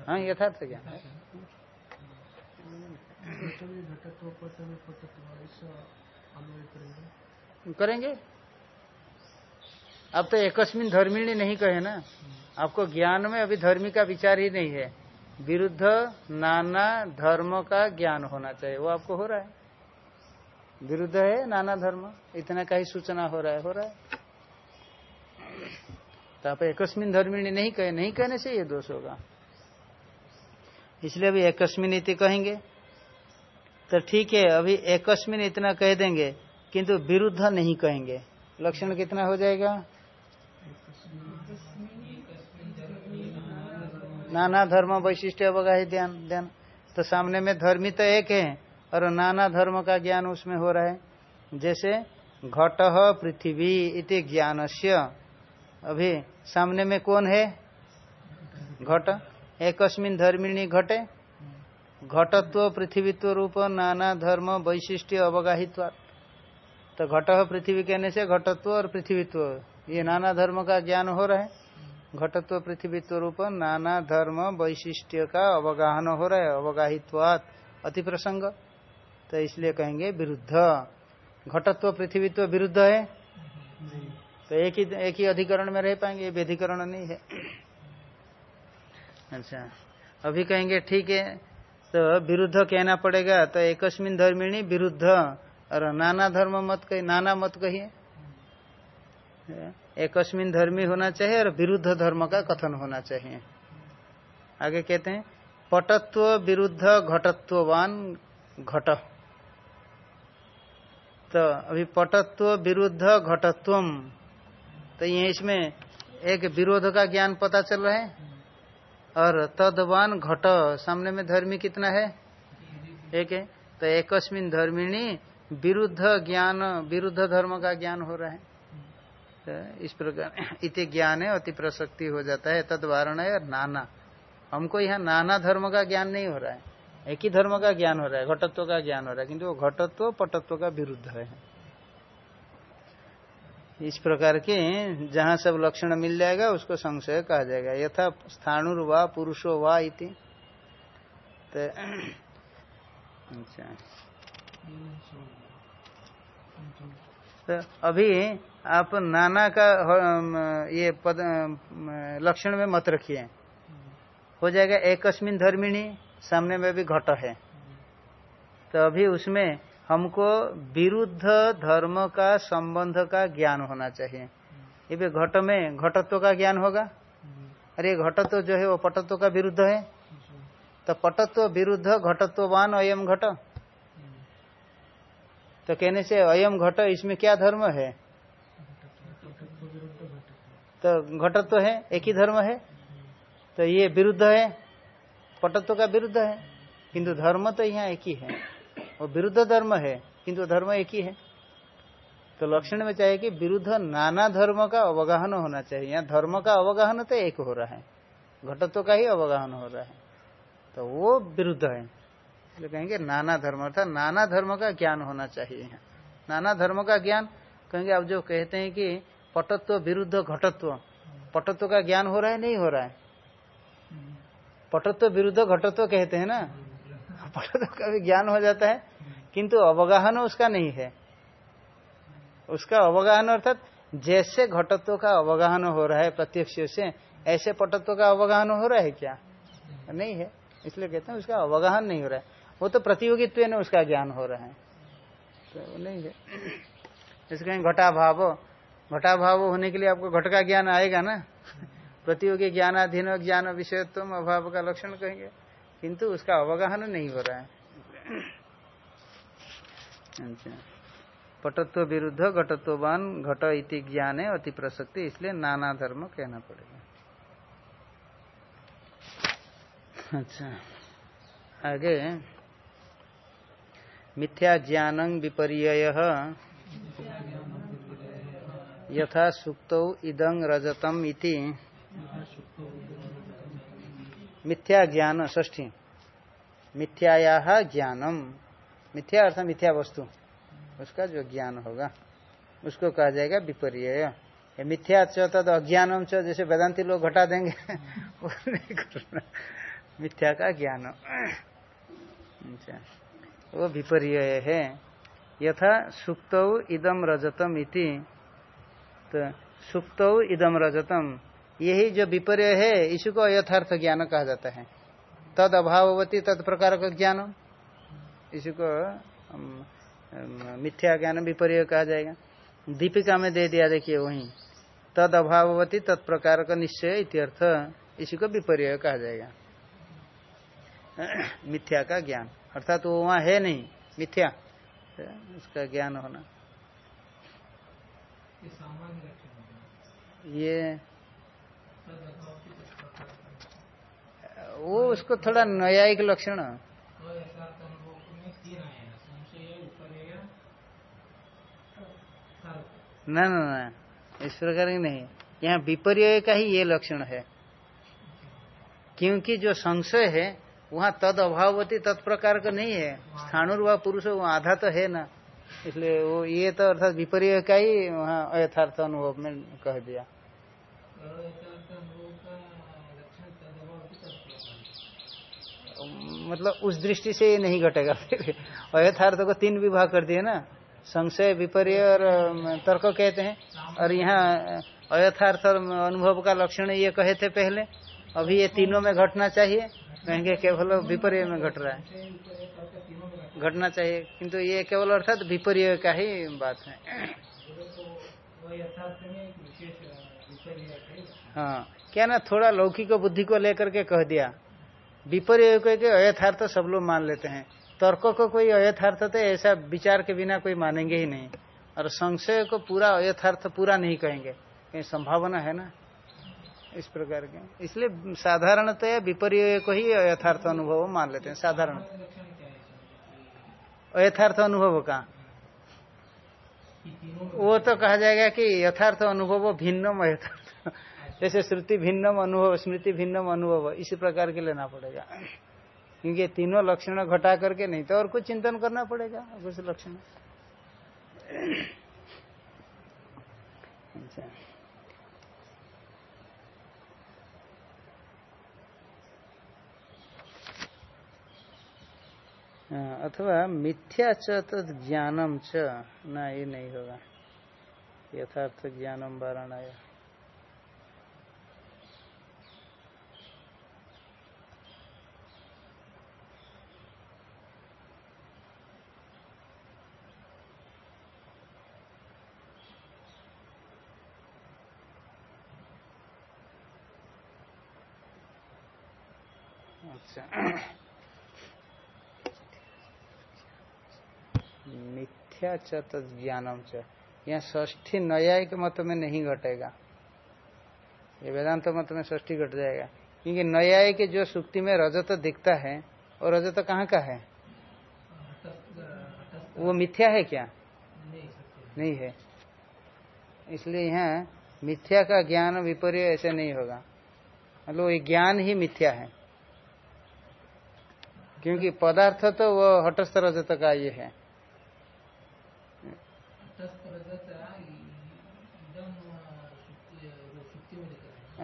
हाँ यथार्थ ज्ञान। है करेंगे? अब तो एकस्मिन धर्मिणी नहीं कहे ना। आपको ज्ञान में अभी धर्मी का विचार ही नहीं है। विरुद्ध नाना धर्म का ज्ञान होना चाहिए। वो आपको हो रहा है। विरुद्ध है नाना धर्म। इतना का ही सूचना हो रहा है, हो रहा है। तो आप एकस्मिन धर्मिणी नहीं कहे। नहीं कहने से ये दोष होगा। इसलिए अभी एकस्मिन इति कहेंगे। तो ठीक है, अभी एकस्मिन इतना कह देंगे, किंतु विरुद्ध नहीं कहेंगे। लक्षण कितना हो जाएगा? नाना धर्म वैशिष्ट अवगाही ध्यान ध्यान। तो सामने में धर्मी तो एक है, और नाना धर्म का ज्ञान उसमें हो रहा है। जैसे, घट पृथ्वी इति ज्ञान अभी सामने में कौन है? घट। एकस्मिन धर्मिणी घटे। घटत्व, पृथ्वीत्व रूप, नाना धर्म वैशिष्ट अवगाहित्व। तो घट पृथ्वी कहने से घटत्व और पृथ्वीत्व। ये नाना धर्म का ज्ञान हो रहा है। घटत्व, पृथ्वीत्व रूप, नाना धर्म वैशिष्ट का अवगाहन हो रहा है। अवगाहित्वात, अति प्रसंग। तो इसलिए कहेंगे विरुद्ध। घटत्व, पृथ्वीत्व विरुद्ध है। तो एक ही एक ही अधिकरण में रह पाएँगे, ये व्यधिकरण नहीं है। अच्छा। अभी कहेंगे, ठीक है। तो विरुद्ध कहना पड़ेगा तो एकस्मिन धर्मिणी विरुद्ध। और नाना धर्म मत कही, नाना मत कहिए। एकस्मिन धर्मी होना चाहिए और विरुद्ध धर्म का कथन होना चाहिए। आगे कहते हैं, पटत्व विरुद्ध घटत्ववान घट। तो अभी पटत्व विरुद्ध घटत्व तो ये इसमें एक विरोध का ज्ञान पता चल रहा है? और तदवान घट। सामने में धर्मी कितना है? एक है। तो एकस्मिन धर्मिणी विरुद्ध ज्ञान, विरुद्ध धर्म का ज्ञान हो रहा है। तो इस प्रकार इति ज्ञान है अति प्रसक्ति हो जाता है। तद वारण है नाना। हमको यहाँ नाना धर्म का ज्ञान नहीं हो रहा है। एक ही धर्म का ज्ञान हो रहा है। घटत्व का ज्ञान हो रहा है। किंतु वो घटत्व, पटत्व का विरुद्ध है। इस प्रकार के जहाँ सब लक्षण मिल जाएगा, उसको संशय कहा जाएगा। यथा स्थाणुर वा पुरुषो वा इति। तो अच्छा। तो अभी आप नाना का ये पद लक्षण में मत रखिए। हो जाएगा, एकस्मिन धर्मिणी, सामने में भी घट है। तो अभी उसमें हमको विरुद्ध धर्म का संबंध का ज्ञान होना चाहिए। ये घट में घटत्व का ज्ञान होगा? अरे घटत्व जो है वो पटत्व का विरुद्ध है। तो पटत्व विरुद्ध घटत्ववान अयम घट। तो कहने से अयम घट इसमें क्या धर्म है? तो घटत्व है, एक ही धर्म है। तो ये विरुद्ध है, पटत्व का विरुद्ध है। किंतु धर्म तो यहाँ एक ही है। वो विरुद्ध धर्म है, किंतु धर्म एक ही है। तो लक्षण में चाहिए कि विरुद्ध नाना धर्म का अवगाहन होना चाहिए। यहाँ धर्म का अवगाहन तो एक हो रहा है। घटत्व का ही अवगाहन हो रहा है। तो वो विरुद्ध है। इसलिए कहेंगे नाना धर्म, अर्थात नाना धर्म का ज्ञान होना चाहिए यहाँ। नाना धर्म का ज्ञान, कहेंगे अब जो कहते हैं कि पटत्व विरुद्ध घटत्व। पटत्व का ज्ञान हो रहा है, नहीं हो रहा है? पटत्व विरुद्ध घटत्व कहते हैं ना? पटत्व का भी ज्ञान हो जाता है। किंतु अवगाहन उसका नहीं है। उसका अवगाहन अर्थात जैसे घटत्व का अवगाहन हो रहा है प्रत्यक्ष से, ऐसे पटत्व का अवगाहन हो रहा है क्या? नहीं है। इसलिए कहते हैं उसका अवगाहन नहीं हो रहा है। वो तो प्रतियोगित्व ने उसका ज्ञान हो रहा है। तो नहीं है। इसके घटा भाव घटा भाव होने के लिए आपको घट का ज्ञान आएगा ना? प्रतियोगी ज्ञानाधीन ज्ञान विषयत्व अभाव का लक्षण कहेंगे। किंतु उसका अवगाहन नहीं हो रहा है। अच्छा। पटत्व विरुद्ध घटत्वान घट इति ज्ञान है अति प्रसक्ति, इसलिए नाना धर्म कहना पड़ेगा। अच्छा। आगे। मिथ्या ज्ञान विपर्य यथा सुक्त इदं रजतम इति। मिथ्या ज्ञान ष्ठी मिथ्याया ज्ञानम। मिथ्या अर्थात मिथ्या वस्तु। उसका जो ज्ञान होगा, उसको कहा जाएगा विपर्य मिथ्या च, तद अज्ञानम च, जैसे वेदांति लोग घटा देंगे। मिथ्या का ज्ञान। अच्छा। वो विपर्य है। यथा सुक्त इदम रजतम इति। तो सुक्त इदम रजतम। यही जो विपर्य है इसी को यथार्थ ज्ञान कहा जाता है। तद अभावती तद प्रकार का ज्ञान इसी को मिथ्या ज्ञान विपर्य कहा जाएगा। दीपिका में दे दिया देखिए वही। तद अभावती तत्प्रकार का निश्चय इत्यर्थ इसी को विपर्य कहा जाएगा। मिथ्या का ज्ञान अर्थात वो वहाँ है नहीं मिथ्या। उसका ज्ञान होना। ये वो उसको थोड़ा न्यायिक लक्षण। न न न इस प्रकार की नहीं। यहाँ विपर्य का ही ये लक्षण है। क्योंकि जो संशय है वहाँ तद अभावती तत्प्रकार का नहीं है। स्थानुर व पुरुष वहाँ आधा तो है ना। इसलिए वो ये तो अर्थात विपर्य का ही वहाँ अयथार्थ अनुभव में कह दिया। मतलब उस दृष्टि से ये नहीं घटेगा फिर। अयथार्थ को तीन विभाग कर दिए ना। संशय, विपर्य और तर्क कहते हैं। और यहाँ अयथार्थ अनुभव का लक्षण ये कहे थे पहले। अभी ये तीनों में घटना चाहिए। कहेंगे केवल विपर्य में घट रहा है। घटना चाहिए। किंतु ये केवल अर्थात विपर्य का ही बात है। हाँ। क्या ना थोड़ा लौकिक बुद्धि को लेकर के कह दिया। विपर्य को अयथार्थ सब लोग मान लेते हैं। तर्क को कोई अयथार्थ तो ऐसा विचार के बिना कोई मानेंगे ही नहीं। और संशय को पूरा अयथार्थ पूरा नहीं कहेंगे। कहीं संभावना है ना? इस प्रकार के। इसलिए साधारणतया विपर्य को ही यथार्थ अनुभव मान लेते हैं, साधारण। अयथार्थ अनुभव का वो तो कहा जाएगा कि यथार्थ अनुभव भिन्नम यथार्थ जैसे श्रुति भिन्नम अनुभव स्मृति भिन्नम अनुभव इसी प्रकार के लेना पड़ेगा। क्योंकि तीनों लक्षण घटा करके नहीं तो और कुछ चिंतन करना पड़ेगा कुछ लक्षण। अच्छा। हाँ, अथवा मिथ्या च तो ज्ञानम च ना ये नहीं होगा। यथार्थ ज्ञानम वाराणाया अच्छा मिथ्या च ज्ञानम च। यहाँ ष्ठी न्यायिक मत में नहीं घटेगा? ये वेदांत तो मत में ष्ठी घट जाएगा। क्योंकि नया के जो सुक्ति में रजत दिखता है, और रजत तो कहाँ का है? वो मिथ्या है क्या? नहीं है। इसलिए यहाँ मिथ्या का ज्ञान विपर्य ऐसे नहीं होगा। मतलब ये ज्ञान ही मिथ्या है। क्योंकि पदार्थ तो वो हटस्थ रजत का ये है।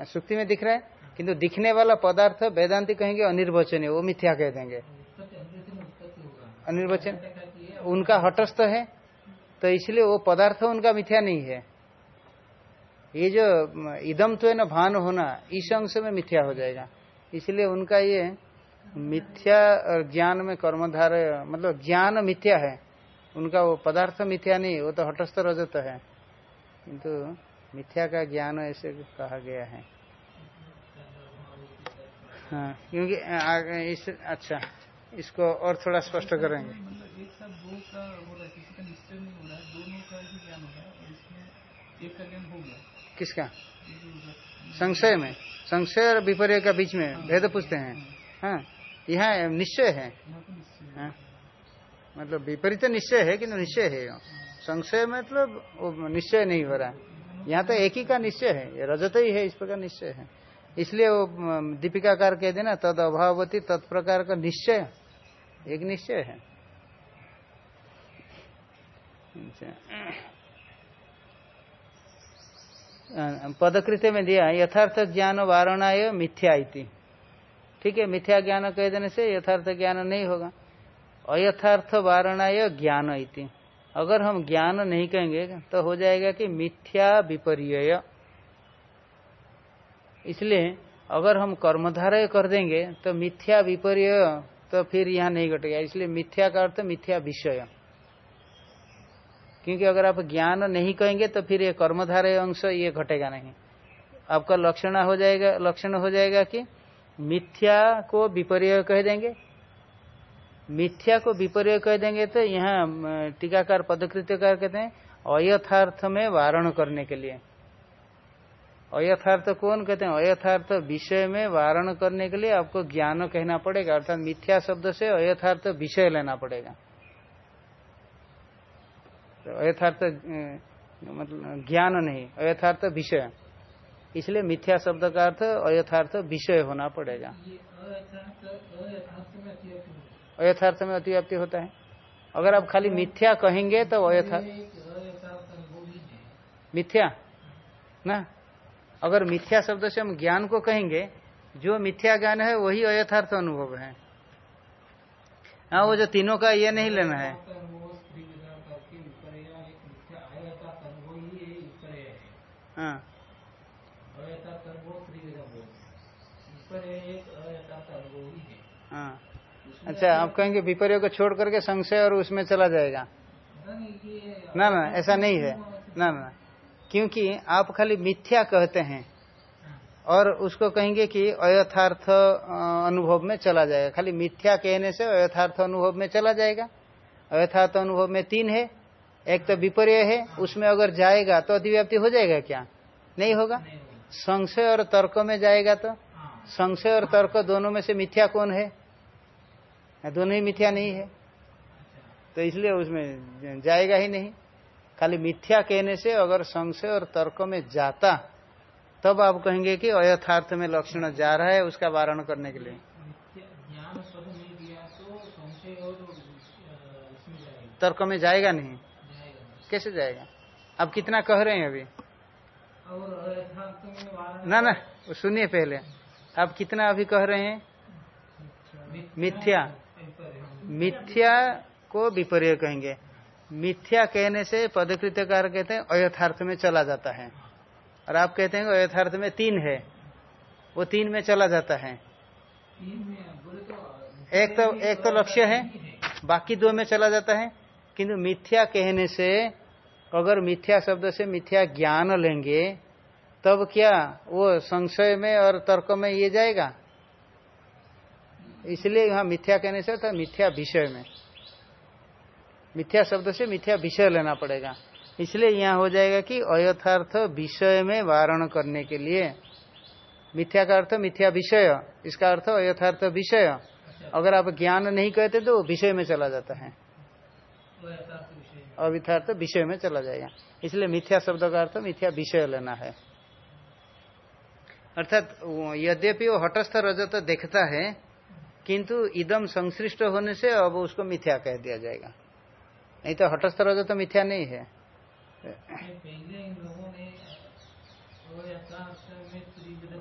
सुक्ति में दिख रहा है। किंतु दिखने वाला पदार्थ वेदांति कहेंगे अनिर्वचनीय वो मिथ्या कह देंगे। अनिर्वचन उनका हटस्थ है तो इसलिए वो पदार्थ उनका मिथ्या नहीं है। ये जो इदम तो है ना भान होना इस अंश में मिथ्या हो जाएगा। इसलिए उनका ये मिथ्या और ज्ञान में कर्मधार मतलब ज्ञान मिथ्या है। उनका वो पदार्थ मिथ्या नहीं वो तो हटस्थ रजत है। किंतु मिथ्या का ज्ञान ऐसे कहा गया है। हाँ क्योंकि इस अच्छा इसको और थोड़ा स्पष्ट करेंगे। हो है हो है ही हो है हो गया। किसका? संशय में। संशय और विपर्य का बीच में भेद पूछते हैं। हाँ। यहाँ निश्चय है। हाँ। मतलब विपरीत निश्चय है कि निश्चय है? संशय मतलब निश्चय नहीं हो रहा। यहाँ तो एक ही का निश्चय है। ये रजत ही है, इस प्रकार निश्चय है। इसलिए वो दीपिकाकार कह देना, तद अभावती तत्प्रकार का निश्चय। एक निश्चय है। पदकृत्य में दिया, यथार्थ ज्ञान वारणा मिथ्या ठीक है, मिथ्या ज्ञान कह देने से यथार्थ ज्ञान नहीं होगा। अयथार्थ वारणाय ज्ञान इति। अगर हम ज्ञान नहीं कहेंगे तो हो जाएगा कि मिथ्या विपर्य इसलिए अगर हम कर्मधारय कर देंगे तो मिथ्या विपर्य तो फिर यहाँ नहीं घटेगा। इसलिए मिथ्या का अर्थ मिथ्या विषय। क्योंकि अगर आप ज्ञान नहीं कहेंगे तो फिर ये कर्मधारय अंश ये घटेगा नहीं। आपका लक्षण हो जाएगा, लक्षण हो जाएगा कि मिथ्या को विपर्य कह देंगे। मिथ्या को विपर्य कह देंगे तो यहाँ टीकाकार, पदकृत्यकार कहते हैं, अयथार्थ में वारण करने के लिए। अयथार्थ कौन कहते हैं? अयथार्थ विषय में वारण करने के लिए आपको ज्ञान कहना पड़ेगा, अर्थात मिथ्या शब्द से अयथार्थ विषय लेना पड़ेगा। अयथार्थ मतलब ज्ञान नहीं, अयथार्थ विषय। इसलिए मिथ्या शब्द का अर्थ अयथार्थ विषय होना पड़ेगा। अयथार्थ में अतिव्याप्ति होता है। अगर आप खाली मिथ्या कहेंगे तो अयथार्थ मिथ्या? ना? अगर मिथ्या शब्द से हम ज्ञान को कहेंगे, जो मिथ्या ज्ञान है वही अयथार्थ अनुभव है। हाँ वो जो तीनों का ये नहीं लेना है। हाँ। हाँ अच्छा आप कहेंगे विपर्य को छोड़ करके संशय और उसमें चला जाएगा। ना ना ऐसा नहीं है। ना ना क्योंकि आप खाली मिथ्या कहते हैं और उसको कहेंगे कि अयथार्थ अनुभव में चला जाएगा। खाली मिथ्या कहने से अयथार्थ अनुभव में चला जाएगा। अयथार्थ अनुभव में तीन है। एक तो विपर्य है उसमें अगर जाएगा तो अधिव्याप्ति हो जाएगा क्या? नहीं होगा? नहीं होगा। संशय और तर्क में जाएगा तो? हाँ। संशय और तर्क दोनों में से मिथ्या कौन है? दोनों ही मिथ्या नहीं है? तो इसलिए उसमें जाएगा ही नहीं। खाली मिथ्या कहने से अगर संशय और तर्क में जाता तब आप कहेंगे कि अयथार्थ में लक्षण जा रहा है उसका वारण करने के लिए। तो तर्क में जाएगा नहीं? जाएगा। कैसे जाएगा? आप कितना कह रहे हैं अभी और यथार्थ में वारण ना ना वो सुनिए पहले। आप कितना अभी कह रहे हैं? मिथ्या। मिथ्या। को विपर्य कहेंगे। मिथ्या कहने से पदकृत्यकार कहते हैं अयथार्थ में चला जाता है। और आप कहते हैं अयथार्थ में तीन है। वो तीन में चला जाता है। तो एक तो एक तो लक्ष्य है बाकी दो में चला जाता है। किंतु मिथ्या कहने से अगर मिथ्या शब्द से मिथ्या ज्ञान लेंगे, तब क्या वो संशय में और तर्क में ये जाएगा? इसलिए यहाँ मिथ्या कहने से तो मिथ्या विषय में। मिथ्या शब्द से मिथ्या विषय लेना पड़ेगा। इसलिए यहाँ हो जाएगा कि अयथार्थ विषय में वारण करने के लिए मिथ्या का अर्थ मिथ्या विषय, इसका अर्थ अयथार्थ विषय। अगर आप ज्ञान नहीं कहते तो विषय में चला जाता है। अविथार्थ विषय में चला जाएगा। इसलिए मिथ्या शब्द का अर्थ मिथ्या विषय लेना है। अर्थात, यद्यपि वो हटस्थ रजत देखता है, किंतु इदम संश्लिष्ट होने से अब उसको मिथ्या कह दिया जाएगा। नहीं तो हटस्थ रजत मिथ्या नहीं है।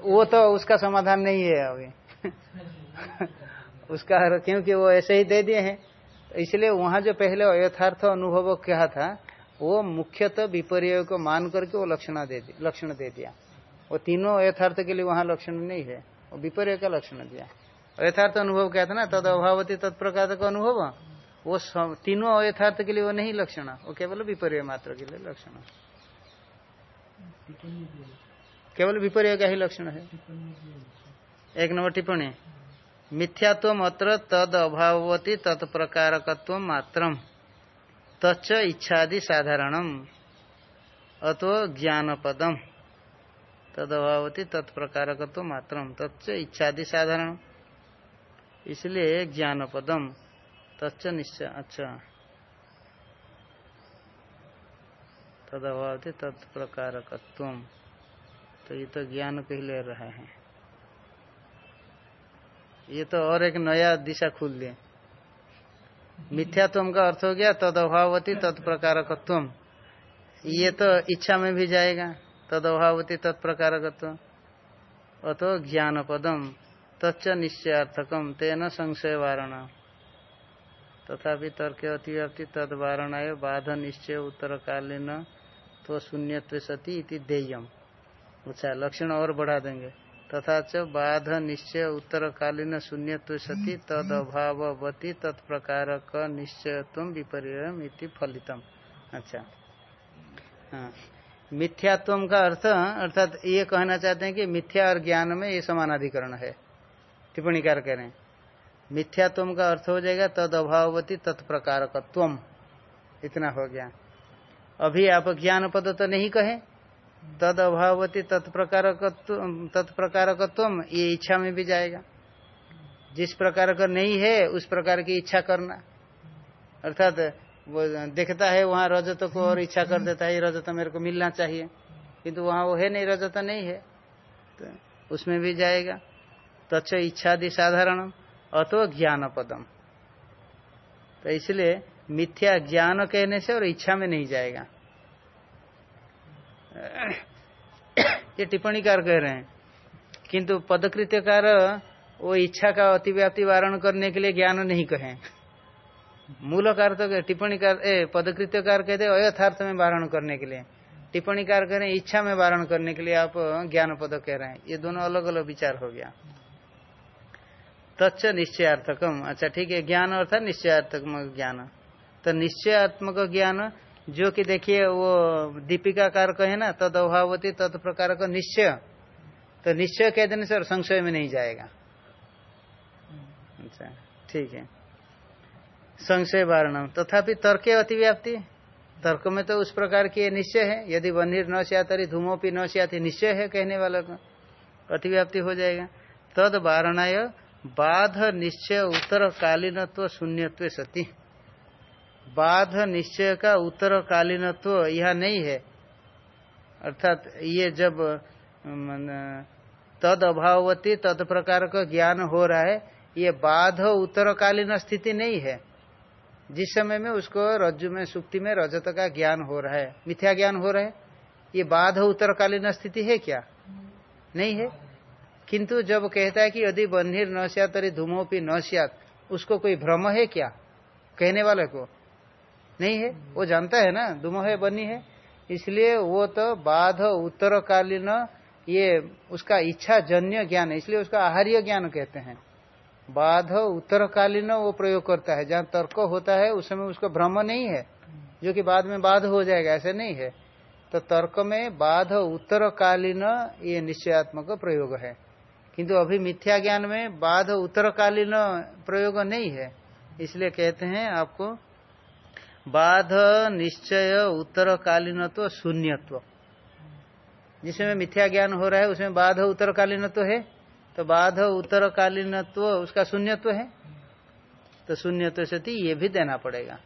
वो तो उसका समाधान नहीं है अभी। उसका क्योंकि वो ऐसे ही दे दिए हैं। तो इसलिए वहाँ जो पहले अयथार्थ अनुभव कहा था, वो मुख्यतः विपर्य को मान करके वो लक्षण दे लक्षण दे दिया। वो तीनों अयथार्थ के लिए वहाँ लक्षण नहीं है, वो विपर्य का लक्षण दिया। अयथार्थ अनुभव क्या था ना, तद अभावती तत्प्रकार का अनुभव, वो तीनों अयथार्थ के लिए वो नहीं लक्षण, वो केवल विपर्य मात्र के लिए लक्षण। केवल विपर्य का ही लक्षण है। एक नंबर टिप्पणी। मिथ्यात्व अत्र तद अभावती तत्प्रकारकत्व मात्रम। तच्च इच्छादि साधारणम। अतो ज्ञान पदम तद अभावती तत्प्रकारकत्व मात्रम। तच्च इच्छादि साधारण इसलिए ज्ञान पदम तच्च निश्चय अच्छा। तद अभावती तत्प्रकारकत्व तो ये तो ज्ञान को ले रहे हैं। ये तो और एक नया दिशा खुल दिए मिथ्यात्म का अर्थ हो गया तद अभावती तत्प्रकारकत्व ये तो इच्छा में भी जाएगा तद अभावती तत्प्रकारकत्व अतो ज्ञान पदम तच्च निश्चयार्थकम, तेन संशय वारण तथापि तर्क अतिव्याप्ति तद वारणाय बाध निश्चय उत्तरकालीन तो शून्यत्व सती देयम। अच्छा लक्षण और बढ़ा देंगे। तथा च बाध निश्चय उत्तरकालीन शून्यत्व सती तद अभावती तत्प्रकार निश्चय तुम विपर्य फलितम। अच्छा। हाँ। मिथ्यात्व का अर्थ, अर्थात ये कहना चाहते हैं कि मिथ्या और ज्ञान में ये समानाधिकरण है। टिप्पणीकार कह रहे हैं। मिथ्यात्व का अर्थ हो जाएगा तद अभावती तत्प्रकार इतना हो गया। अभी आप ज्ञान पद तो नहीं कहे। तद अभावती तत्प्रकार तत्प्रकारकत्व ये इच्छा में भी जाएगा। जिस प्रकार का नहीं है, उस प्रकार की इच्छा करना। अर्थात, वो देखता है, वहाँ रजत को और इच्छा कर देता है, ये रजत मेरे को मिलना चाहिए। किंतु वहाँ वो है नहीं, रजत नहीं है। तो उसमें भी जाएगा। तच्च इच्छादि साधारण अतो ज्ञान पदम तो इसलिए मिथ्या ज्ञान कहने से और इच्छा में नहीं जाएगा। ये टिप्पणीकार कह रहे हैं। किंतु पदकृत्यकार वो इच्छा का अतिव्याप्ति वारण करने के लिए ज्ञान नहीं कहे। मूलकार तो टिप्पणीकार, ए, पदकृत्यकार कहते अयथार्थ में वारण करने के लिए। टिप्पणीकार कह रहे हैं, इच्छा में वारण करने के लिए आप ज्ञान पद कह रहे हैं। ये दोनों अलग अलग विचार हो गया। तच्च निश्चयार्थकम। अच्छा ठीक है, ज्ञान अर्थात निश्चयात्मक ज्ञान। तो निश्चयात्मक ज्ञान जो कि देखिए वो दीपिकाकार कहे ना तद अभावती तद प्रकार का निश्चय। तो निश्चय कह देने से और संशय में नहीं जाएगा। अच्छा ठीक है। संशय वारणम। तथापि तर्क अतिव्याप्ति। तर्क में तो उस प्रकार की निश्चय है। यदि बन्हीर न सियातरी धूमोपी न सियाती निश्चय है कहने वाले को। अतिव्याप्ति हो जाएगा। तद वारणा बाध निश्चय उत्तर कालीनत्व शून्यत्व सती। बाध निश्चय का उत्तर कालीनत्व यह नहीं है। अर्थात ये जब तद अभावती तद प्रकार का ज्ञान हो रहा है, ये बाध उत्तरकालीन स्थिति नहीं है। जिस समय में उसको रज्जु में, सुक्ति में रजत का ज्ञान हो रहा है, मिथ्या ज्ञान हो रहा है, ये बाध उत्तरकालीन स्थिति है क्या? नहीं है। किंतु जब कहता है कि यदि बन्हीर न सियात अरे धूमोपी न सियात, उसको कोई भ्रम है क्या? कहने वाले को। नहीं है, वो जानता है ना धूमो है, बनी है। इसलिए वो तो बाध उत्तरकालीन ये उसका इच्छा जन्य ज्ञान है, इसलिए उसका आहार्य ज्ञान कहते हैं। बाध उत्तरकालीन वो प्रयोग करता है, जहाँ तर्क होता है, उस समय उसको भ्रम नहीं है, जो कि बाद में बाध हो जाएगा, ऐसे नहीं है। तो तर्क में बाध उत्तरकालीन ये निश्चयात्मक प्रयोग है। किंतु अभी मिथ्या ज्ञान में बाध उत्तरकालीन प्रयोग नहीं है, इसलिए कहते हैं आपको बाध, निश्चय उत्तरकालीन तो शून्यत्व। जिसमें मिथ्या ज्ञान हो रहा है, उसमें बाध उत्तरकालीन तो है। तो बाध, उत्तरकालीनत्व, उसका शून्यत्व है। तो शून्यत्व सती ये भी देना पड़ेगा।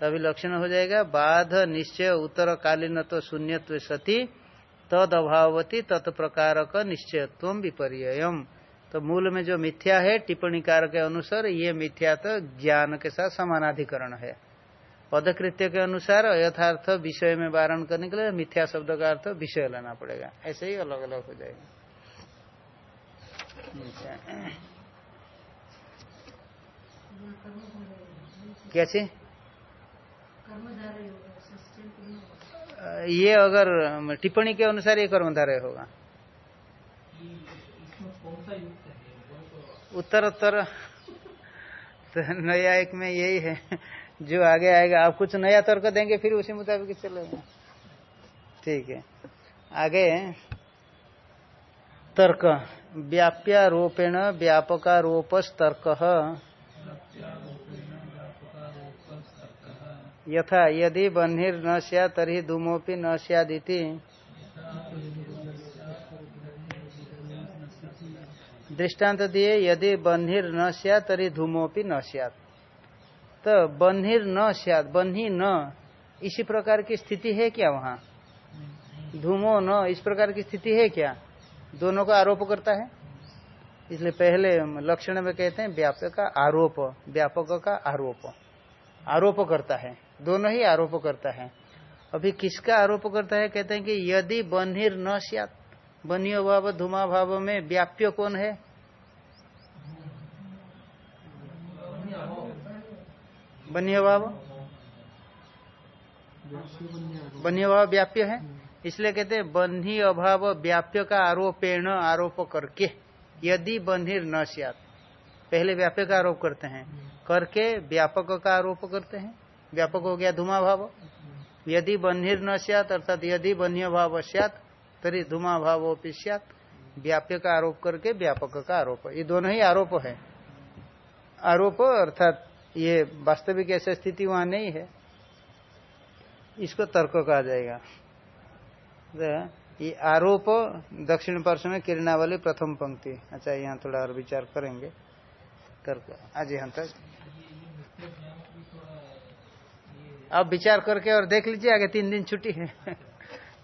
तभी लक्षण हो जाएगा, बाध, निश्चय, उत्तरकालीनत्व, शून्यत्व सती तद अभावती का निश्चयत्व विपर्ययम। तो मूल में जो मिथ्या है टिप्पणीकार के अनुसार ये मिथ्या तो ज्ञान के साथ समानाधिकरण है। पदकृत्य के अनुसार यथार्थ विषय में वारण करने के लिए मिथ्या शब्द का अर्थ विषय लेना पड़ेगा। ऐसे ही अलग अलग हो जाएगा। कैसे? ये अगर टिप्पणी के अनुसार ये कर्मधारय होगा। उत्तर उत्तर तो नया एक में यही है। जो आगे आएगा, आप कुछ नया तर्क देंगे, फिर उसी मुताबिक चलेगा ठीक है। आगे तर्क। व्याप्यारोपेण व्यापकारोपस्तर्क। यथा, यदि बन्हीर न सिया तरी धूमोपी न सियादिति दृष्टांत दिए, यदि बन्हीर न सिया तरी धूमोपी न सियात। तो बन्हीर न सियात, बन्ही न। इसी प्रकार की स्थिति है क्या वहाँ? धूमो न, इस प्रकार की स्थिति है क्या? दोनों का आरोप करता है? इसलिए पहले लक्षण में कहते हैं, व्यापक का आरोप, व्यापक का आरोप। आरोप करता है, दोनों ही आरोप करता है। अभी किसका आरोप करता है? कहते हैं कि यदि बन्हीर न सियात बनियो भाव, धुमा भाव में व्याप्य कौन है? बनियो भाव? बनियो भाव व्याप्य है? इसलिए कहते हैं, बन्ही अभाव व्याप्य का आरोपेण आरोप करके, यदि बन्हीर न सियात। पहले व्याप्य का आरोप करते हैं। करके व्यापक का आरोप करते हैं। व्यापक हो गया धुमा भाव। यदि बन्हीर न सियात, अर्थात यदि बन्य भाव सियात, तरी धुमा भाव सियात। व्याप्य का आरोप करके व्यापक का आरोप। ये दोनों ही आरोप है। आरोप अर्थात ये वास्तविक ऐसा स्थिति वहाँ नहीं है। इसको तर्क कहा जाएगा। तो ये आरोप दक्षिण पार्श में किरणा वाली प्रथम पंक्ति। अच्छा यहाँ थोड़ा और विचार करेंगे। तर्क आज यहाँ तक। आप विचार करके और देख लीजिए, आगे तीन दिन छुट्टी है।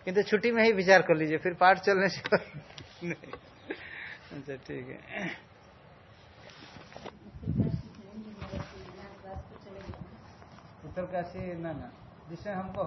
किंतु छुट्टी में ही विचार कर लीजिए, फिर पाठ चलने से अच्छा ठीक है। उत्तरकाशी ना ना। जिससे हमको